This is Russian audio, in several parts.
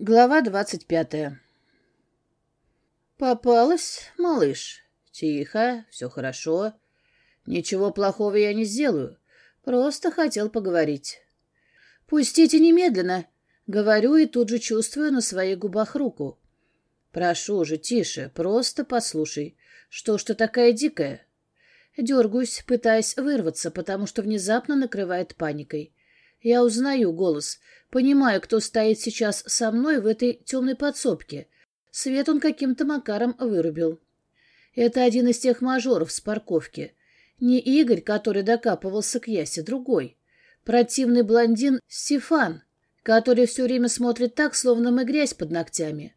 Глава двадцать пятая. Попалась, малыш. Тихо, все хорошо. Ничего плохого я не сделаю. Просто хотел поговорить. Пустите немедленно. Говорю и тут же чувствую на своих губах руку. Прошу же, тише, просто послушай. Что ж ты такая дикая? Дергаюсь, пытаясь вырваться, потому что внезапно накрывает паникой. Я узнаю голос, понимаю, кто стоит сейчас со мной в этой темной подсобке. Свет он каким-то макаром вырубил. Это один из тех мажоров с парковки. Не Игорь, который докапывался к Ясе, другой. Противный блондин Стефан, который все время смотрит так, словно мы грязь под ногтями.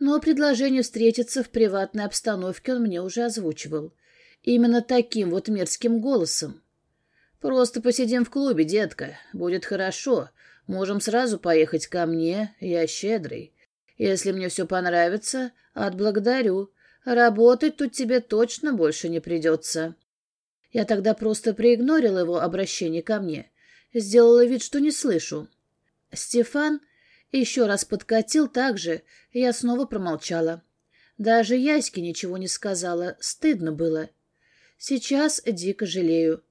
Но предложение встретиться в приватной обстановке он мне уже озвучивал. Именно таким вот мерзким голосом. «Просто посидим в клубе, детка. Будет хорошо. Можем сразу поехать ко мне. Я щедрый. Если мне все понравится, отблагодарю. Работать тут тебе точно больше не придется». Я тогда просто проигнорила его обращение ко мне. Сделала вид, что не слышу. Стефан еще раз подкатил так же, и я снова промолчала. Даже Яське ничего не сказала, стыдно было. Сейчас дико жалею.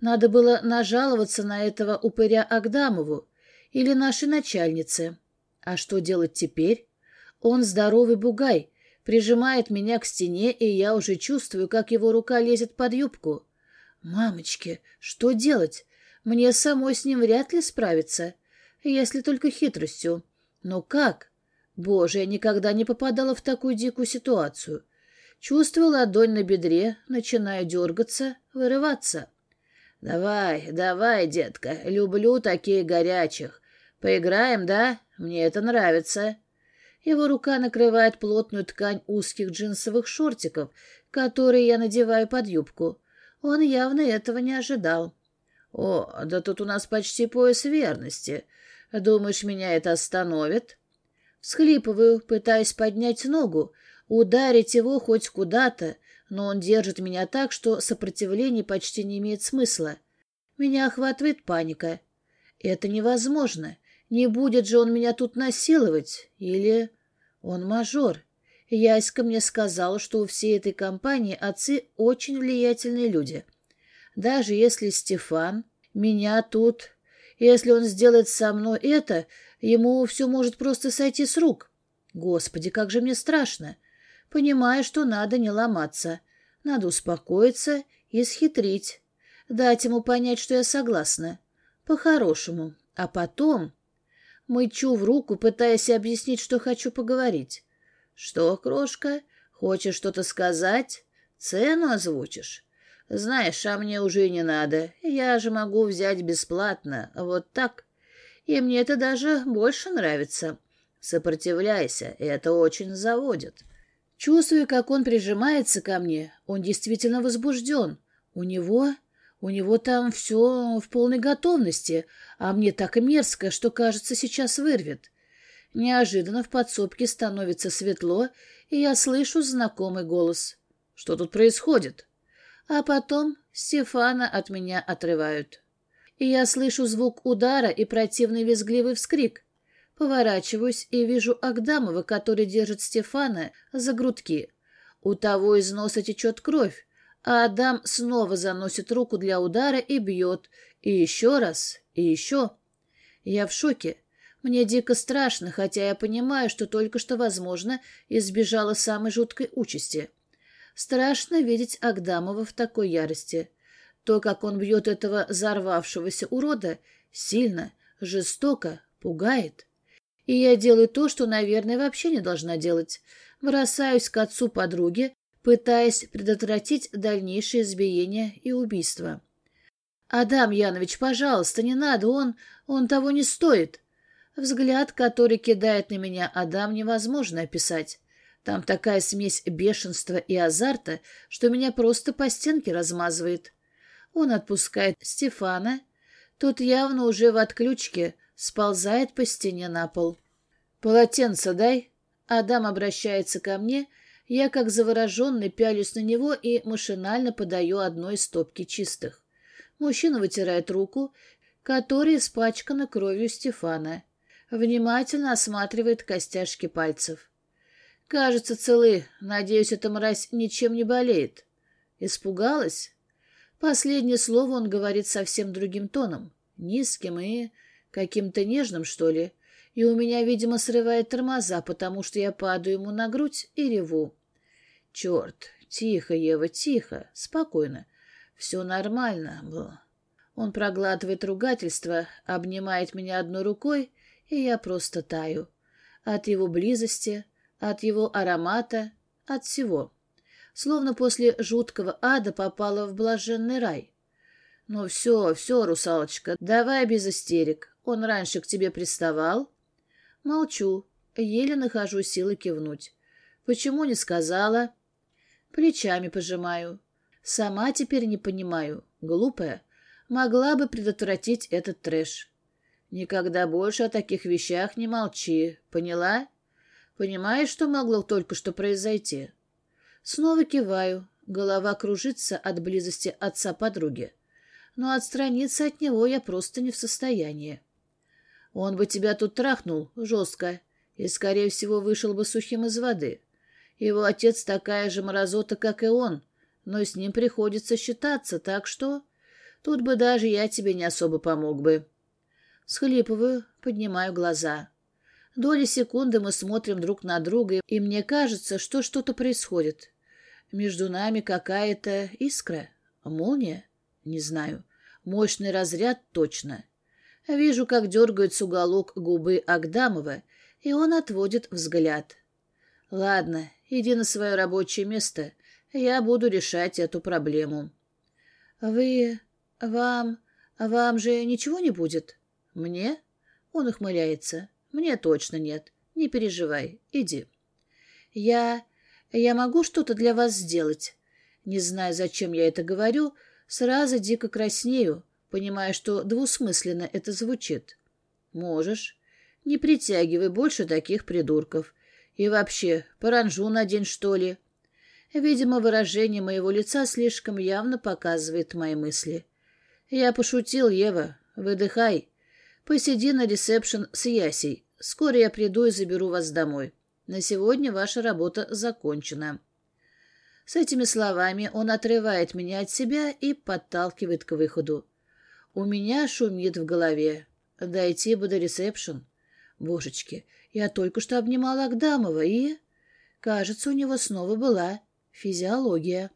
Надо было нажаловаться на этого упыря Агдамову или нашей начальнице. А что делать теперь? Он здоровый бугай, прижимает меня к стене, и я уже чувствую, как его рука лезет под юбку. Мамочки, что делать? Мне самой с ним вряд ли справиться, если только хитростью. Но как? Боже, я никогда не попадала в такую дикую ситуацию. Чувствую ладонь на бедре, начинаю дергаться, вырываться. «Давай, давай, детка, люблю таких горячих. Поиграем, да? Мне это нравится». Его рука накрывает плотную ткань узких джинсовых шортиков, которые я надеваю под юбку. Он явно этого не ожидал. «О, да тут у нас почти пояс верности. Думаешь, меня это остановит?» Всхлипываю, пытаясь поднять ногу, ударить его хоть куда-то, но он держит меня так, что сопротивление почти не имеет смысла. Меня охватывает паника. Это невозможно. Не будет же он меня тут насиловать. Или он мажор. Яська мне сказала, что у всей этой компании отцы очень влиятельные люди. Даже если Стефан меня тут... Если он сделает со мной это, ему все может просто сойти с рук. Господи, как же мне страшно понимая, что надо не ломаться. Надо успокоиться и схитрить. Дать ему понять, что я согласна. По-хорошему. А потом... Мычу в руку, пытаясь объяснить, что хочу поговорить. «Что, крошка, хочешь что-то сказать? Цену озвучишь? Знаешь, а мне уже не надо. Я же могу взять бесплатно, вот так. И мне это даже больше нравится. Сопротивляйся, это очень заводит». Чувствую, как он прижимается ко мне. Он действительно возбужден. У него... У него там все в полной готовности, а мне так мерзко, что, кажется, сейчас вырвет. Неожиданно в подсобке становится светло, и я слышу знакомый голос. Что тут происходит? А потом Стефана от меня отрывают. И я слышу звук удара и противный визгливый вскрик. Поворачиваюсь и вижу Агдамова, который держит Стефана за грудки. У того из носа течет кровь, а Адам снова заносит руку для удара и бьет. И еще раз, и еще. Я в шоке. Мне дико страшно, хотя я понимаю, что только что, возможно, избежала самой жуткой участи. Страшно видеть Агдамова в такой ярости. То, как он бьет этого взорвавшегося урода, сильно, жестоко, пугает. И я делаю то, что, наверное, вообще не должна делать. Бросаюсь к отцу подруги, пытаясь предотвратить дальнейшее избиение и убийство. «Адам Янович, пожалуйста, не надо, он... он того не стоит». Взгляд, который кидает на меня Адам, невозможно описать. Там такая смесь бешенства и азарта, что меня просто по стенке размазывает. Он отпускает Стефана. Тот явно уже в отключке, сползает по стене на пол. «Полотенце дай». Адам обращается ко мне, я, как завороженный, пялюсь на него и машинально подаю одной из стопки чистых. Мужчина вытирает руку, которая испачкана кровью Стефана. Внимательно осматривает костяшки пальцев. Кажется, целы. Надеюсь, эта мразь ничем не болеет. Испугалась? Последнее слово он говорит совсем другим тоном. Низким и каким-то нежным, что ли. И у меня, видимо, срывает тормоза, потому что я падаю ему на грудь и реву. Черт, тихо, Ева, тихо, спокойно. Все нормально. Он проглатывает ругательство, обнимает меня одной рукой, и я просто таю. От его близости, от его аромата, от всего. Словно после жуткого ада попала в блаженный рай. Ну все, все, русалочка, давай без истерик. Он раньше к тебе приставал? Молчу, еле нахожу силы кивнуть. Почему не сказала? Плечами пожимаю. Сама теперь не понимаю. Глупая. Могла бы предотвратить этот трэш. Никогда больше о таких вещах не молчи. Поняла? Понимаешь, что могло только что произойти? Снова киваю. Голова кружится от близости отца подруги. Но отстраниться от него я просто не в состоянии. Он бы тебя тут трахнул жестко и, скорее всего, вышел бы сухим из воды. Его отец такая же мразота, как и он, но с ним приходится считаться, так что... Тут бы даже я тебе не особо помог бы. Схлипываю, поднимаю глаза. Доли секунды мы смотрим друг на друга, и мне кажется, что что-то происходит. Между нами какая-то искра, молния, не знаю, мощный разряд точно. Вижу, как дергается уголок губы Агдамова, и он отводит взгляд. Ладно, иди на свое рабочее место, я буду решать эту проблему. Вы... вам... вам же ничего не будет? Мне? Он ухмыляется. Мне точно нет. Не переживай, иди. Я... я могу что-то для вас сделать? Не знаю, зачем я это говорю, сразу дико краснею, понимая, что двусмысленно это звучит. Можешь. Не притягивай больше таких придурков. И вообще, паранжу на день, что ли? Видимо, выражение моего лица слишком явно показывает мои мысли. Я пошутил, Ева. Выдыхай. Посиди на ресепшн с Ясей. Скоро я приду и заберу вас домой. На сегодня ваша работа закончена. С этими словами он отрывает меня от себя и подталкивает к выходу. У меня шумит в голове. Дойти бы до ресепшн. Божечки, я только что обнимала Агдамова и... Кажется, у него снова была физиология.